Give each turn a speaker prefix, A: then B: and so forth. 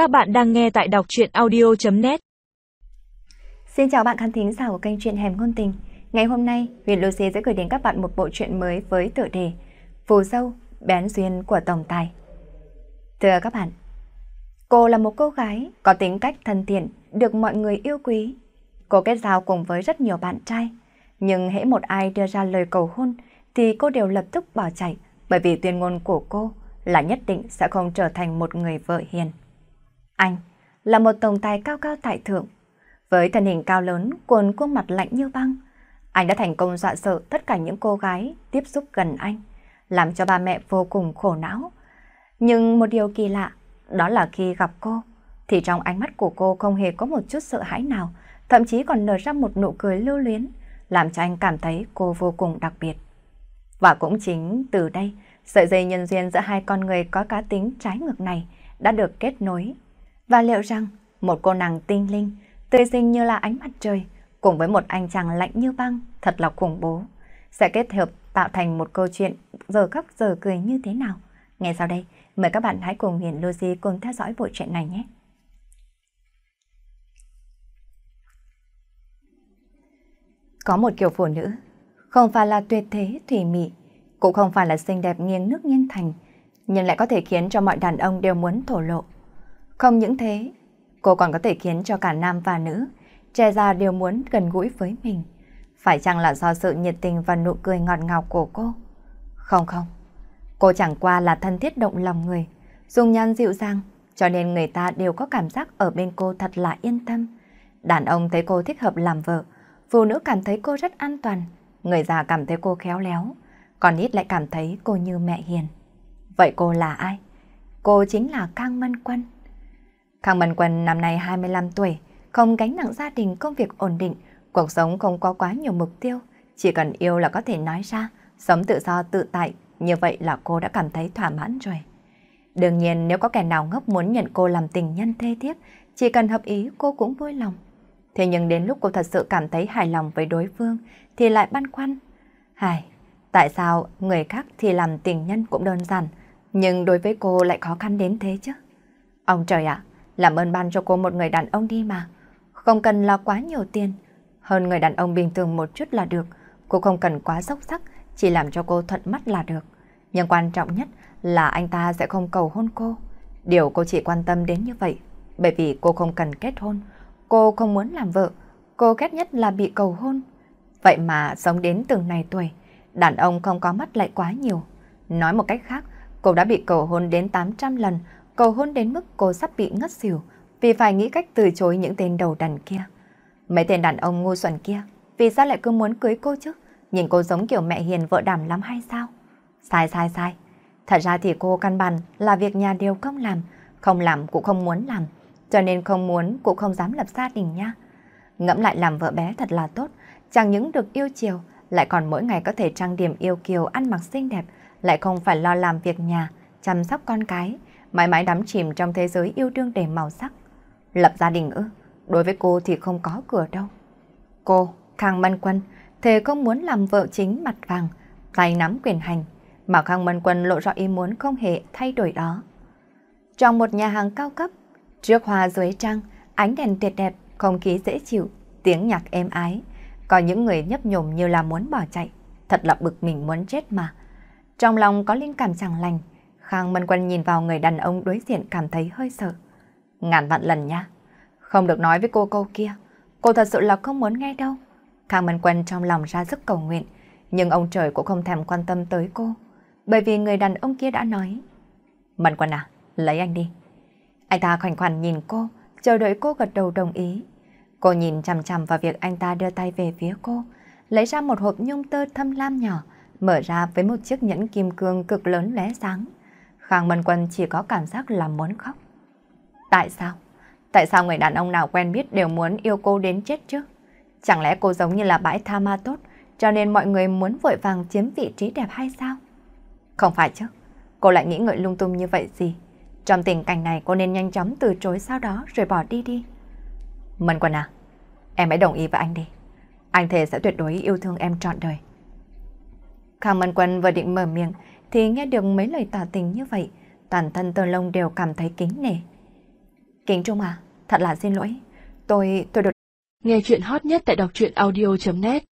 A: Các bạn đang nghe tại đọc truyện audio.net
B: Xin chào bạn khán thính giả của kênh truyện Hẻm Ngôn Tình. Ngày hôm nay, Huyền Lucy sẽ gửi đến các bạn một bộ truyện mới với tựa đề Phù sâu bén duyên của Tổng Tài. Thưa các bạn, cô là một cô gái có tính cách thân thiện, được mọi người yêu quý. Cô kết giao cùng với rất nhiều bạn trai Nhưng hễ một ai đưa ra lời cầu hôn thì cô đều lập tức bỏ chạy bởi vì tuyên ngôn của cô là nhất định sẽ không trở thành một người vợ hiền. Anh là một tổng tài cao cao tại thượng. Với thân hình cao lớn, cuồn khuôn mặt lạnh như băng, anh đã thành công dọa sợ tất cả những cô gái tiếp xúc gần anh, làm cho ba mẹ vô cùng khổ não. Nhưng một điều kỳ lạ, đó là khi gặp cô, thì trong ánh mắt của cô không hề có một chút sợ hãi nào, thậm chí còn nở ra một nụ cười lưu luyến, làm cho anh cảm thấy cô vô cùng đặc biệt. Và cũng chính từ đây, sợi dây nhân duyên giữa hai con người có cá tính trái ngược này đã được kết nối. Và liệu rằng một cô nàng tinh linh, tươi xinh như là ánh mặt trời, cùng với một anh chàng lạnh như băng, thật là khủng bố, sẽ kết hợp tạo thành một câu chuyện giờ khóc giờ cười như thế nào? Ngay sau đây, mời các bạn hãy cùng Huyền Lucy cùng theo dõi bộ truyện này nhé. Có một kiểu phụ nữ không phải là tuyệt thế thủy mị, cũng không phải là xinh đẹp nghiêng nước nghiêng thành, nhưng lại có thể khiến cho mọi đàn ông đều muốn thổ lộ. Không những thế, cô còn có thể khiến cho cả nam và nữ, trẻ già đều muốn gần gũi với mình. Phải chăng là do sự nhiệt tình và nụ cười ngọt ngào của cô? Không không, cô chẳng qua là thân thiết động lòng người, dùng nhan dịu dàng, cho nên người ta đều có cảm giác ở bên cô thật là yên tâm. Đàn ông thấy cô thích hợp làm vợ, phụ nữ cảm thấy cô rất an toàn, Người già cảm thấy cô khéo léo, còn ít lại cảm thấy cô như mẹ hiền. Vậy cô là ai? Cô chính là cang Mân Quân. Khang Minh Quân năm nay 25 tuổi, không gánh nặng gia đình công việc ổn định, cuộc sống không có quá nhiều mục tiêu, chỉ cần yêu là có thể nói ra, sống tự do tự tại, như vậy là cô đã cảm thấy thỏa mãn rồi. Đương nhiên nếu có kẻ nào ngốc muốn nhận cô làm tình nhân thê thiếp, chỉ cần hợp ý cô cũng vui lòng. Thế nhưng đến lúc cô thật sự cảm thấy hài lòng với đối phương thì lại băn khoăn. Hài, tại sao người khác thì làm tình nhân cũng đơn giản, nhưng đối với cô lại khó khăn đến thế chứ? Ông trời ạ, làm ơn ban cho cô một người đàn ông đi mà. Không cần là quá nhiều tiền, hơn người đàn ông bình thường một chút là được. Cô không cần quá sốc sắc, chỉ làm cho cô thuận mắt là được. Nhưng quan trọng nhất là anh ta sẽ không cầu hôn cô. Điều cô chỉ quan tâm đến như vậy, bởi vì cô không cần kết hôn. Cô không muốn làm vợ, cô ghét nhất là bị cầu hôn. Vậy mà sống đến từng này tuổi, đàn ông không có mắt lại quá nhiều. Nói một cách khác, cô đã bị cầu hôn đến 800 lần, cầu hôn đến mức cô sắp bị ngất xỉu vì phải nghĩ cách từ chối những tên đầu đàn kia. Mấy tên đàn ông ngu xuẩn kia, vì sao lại cứ muốn cưới cô chứ? Nhìn cô giống kiểu mẹ hiền vợ đảm lắm hay sao? Sai sai sai. Thật ra thì cô căn bản là việc nhà đều không làm, không làm cũng không muốn làm, cho nên không muốn cũng không dám lập gia đình nha. Ngẫm lại làm vợ bé thật là tốt, chẳng những được yêu chiều, lại còn mỗi ngày có thể trang điểm yêu kiều ăn mặc xinh đẹp, lại không phải lo làm việc nhà, chăm sóc con cái, mãi mãi đắm chìm trong thế giới yêu đương đầy màu sắc. Lập gia đình ư, đối với cô thì không có cửa đâu. Cô, Khang Mân Quân, thề không muốn làm vợ chính mặt vàng, tay nắm quyền hành, mà Khang Mân Quân lộ rõ ý muốn không hề thay đổi đó. Trong một nhà hàng cao cấp, trước hoa dưới trăng, ánh đèn tuyệt đẹp, không khí dễ chịu, tiếng nhạc êm ái, có những người nhấp nhổm như là muốn bỏ chạy, thật là bực mình muốn chết mà. Trong lòng có linh cảm chẳng lành, Khang Mân Quân nhìn vào người đàn ông đối diện cảm thấy hơi sợ. Ngàn vạn lần nha, không được nói với cô câu kia, cô thật sự là không muốn nghe đâu. Khang Mân Quân trong lòng ra sức cầu nguyện, nhưng ông trời cũng không thèm quan tâm tới cô, bởi vì người đàn ông kia đã nói. Mân Quân à, lấy anh đi. Anh ta khoảnh khoản nhìn cô, chờ đợi cô gật đầu đồng ý. Cô nhìn chằm chằm vào việc anh ta đưa tay về phía cô, lấy ra một hộp nhung tơ thâm lam nhỏ, mở ra với một chiếc nhẫn kim cương cực lớn lóe sáng. Khang Mân Quân chỉ có cảm giác là muốn khóc. Tại sao? Tại sao người đàn ông nào quen biết đều muốn yêu cô đến chết chứ? Chẳng lẽ cô giống như là bãi tha ma tốt, cho nên mọi người muốn vội vàng chiếm vị trí đẹp hay sao? Không phải chứ, cô lại nghĩ ngợi lung tung như vậy gì? Trong tình cảnh này cô nên nhanh chóng từ chối sau đó rồi bỏ đi đi. Mân Quân à, em hãy đồng ý với anh đi. Anh thề sẽ tuyệt đối yêu thương em trọn đời. Khang Mân Quân vừa định mở miệng thì nghe được mấy lời tỏ tình như vậy, toàn thân Tô Long đều cảm thấy kính nể. Kính Trung à, thật là xin lỗi. Tôi, tôi đột...
C: Nghe chuyện hot nhất tại đọc truyện audio.net